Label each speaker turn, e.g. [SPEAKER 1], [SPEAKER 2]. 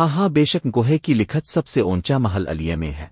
[SPEAKER 1] ہاں ہاں بے شک گوہے کی لکھت سب سے اونچا محل علیہ میں ہے۔